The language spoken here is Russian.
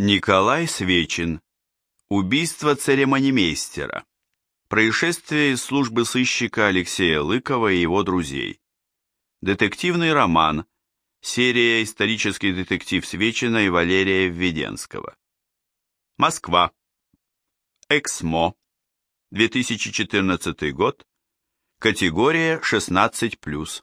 Николай Свечин. Убийство церемонимейстера. Происшествие из службы сыщика Алексея Лыкова и его друзей. Детективный роман. Серия «Исторический детектив Свечина и Валерия Введенского». Москва. Эксмо. 2014 год. Категория 16+.